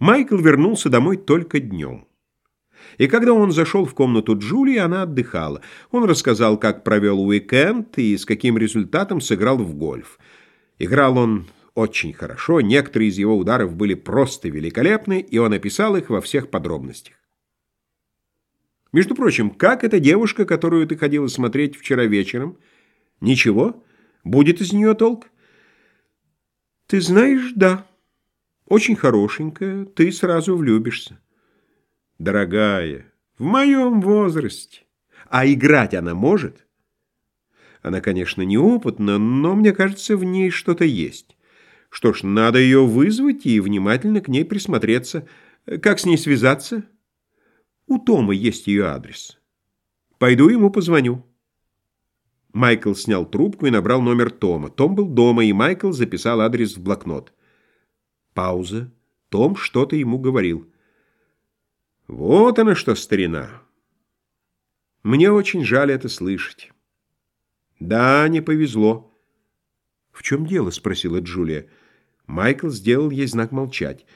Майкл вернулся домой только днем. И когда он зашел в комнату Джулии, она отдыхала. Он рассказал, как провел уикенд и с каким результатом сыграл в гольф. Играл он очень хорошо, некоторые из его ударов были просто великолепны, и он описал их во всех подробностях. Между прочим, как эта девушка, которую ты ходила смотреть вчера вечером? Ничего? Будет из нее толк? Ты знаешь, да. Очень хорошенькая, ты сразу влюбишься. Дорогая, в моем возрасте. А играть она может? Она, конечно, неопытна, но мне кажется, в ней что-то есть. Что ж, надо ее вызвать и внимательно к ней присмотреться. Как с ней связаться? У Тома есть ее адрес. Пойду ему позвоню. Майкл снял трубку и набрал номер Тома. Том был дома, и Майкл записал адрес в блокнот. Пауза. Том что-то ему говорил. Вот она что, старина. Мне очень жаль это слышать. Да, не повезло. В чем дело? Спросила Джулия. Майкл сделал ей знак молчать.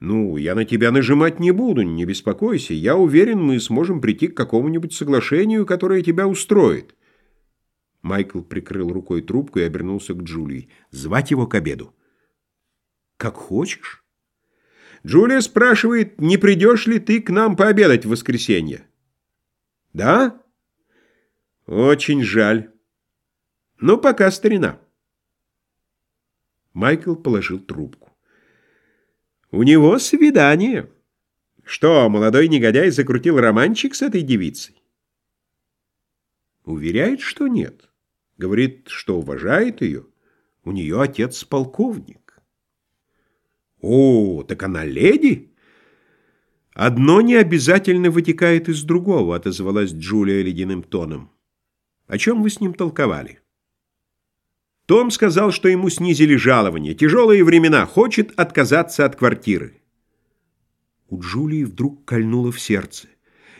«Ну, я на тебя нажимать не буду, не беспокойся. Я уверен, мы сможем прийти к какому-нибудь соглашению, которое тебя устроит». Майкл прикрыл рукой трубку и обернулся к Джулии. «Звать его к обеду». «Как хочешь». «Джулия спрашивает, не придешь ли ты к нам пообедать в воскресенье?» «Да?» «Очень жаль. Ну, пока, старина». Майкл положил трубку. «У него свидание». «Что, молодой негодяй закрутил романчик с этой девицей?» «Уверяет, что нет». Говорит, что уважает ее. У нее отец полковник. О, так она леди? Одно не обязательно вытекает из другого, отозвалась Джулия ледяным тоном. О чем вы с ним толковали? Том сказал, что ему снизили жалование. Тяжелые времена. Хочет отказаться от квартиры. У Джулии вдруг кольнуло в сердце.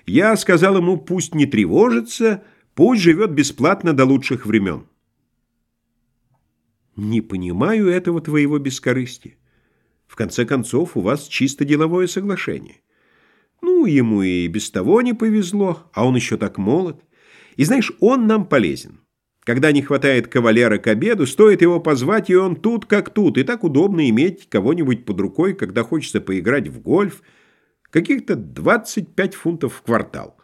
Я сказал ему, пусть не тревожится, Пусть живет бесплатно до лучших времен. Не понимаю этого твоего бескорыстия. В конце концов, у вас чисто деловое соглашение. Ну, ему и без того не повезло, а он еще так молод. И знаешь, он нам полезен. Когда не хватает кавалера к обеду, стоит его позвать, и он тут как тут. И так удобно иметь кого-нибудь под рукой, когда хочется поиграть в гольф. Каких-то 25 фунтов в квартал.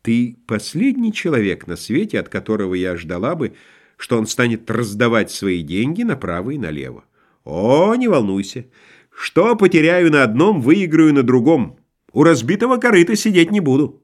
Ты последний человек на свете, от которого я ждала бы, что он станет раздавать свои деньги направо и налево. О, не волнуйся. Что потеряю на одном, выиграю на другом. У разбитого корыта сидеть не буду.